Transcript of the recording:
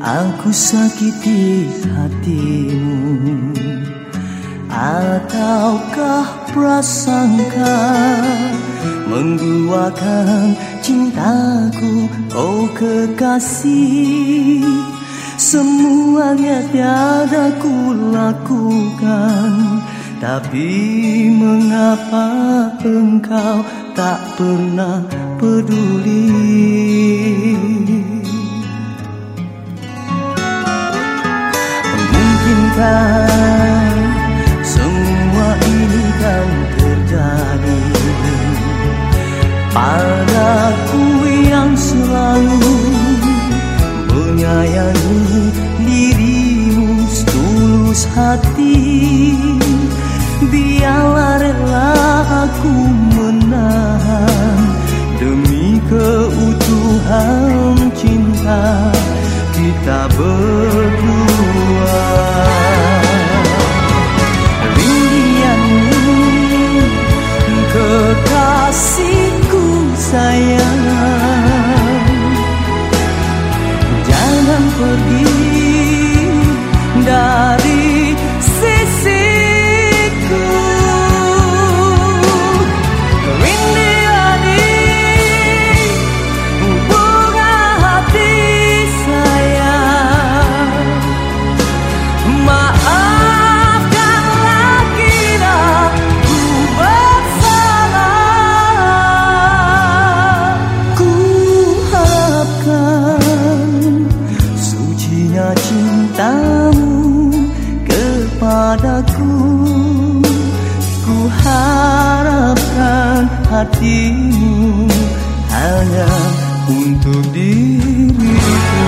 Aku sakiti hatimu. Ataukah prasangka Mengguakan cintaku? Oh kekasih Semuanya tiada ku lakukan. Tapi mengapa engkau tak pernah peduli semua ini kan terjadi. Padaku yang selalu menyayangi dirimu setulus hati. Biarlah rela aku menahan Demi keutuhan cinta kita berdua hatimu hanya untuk diriku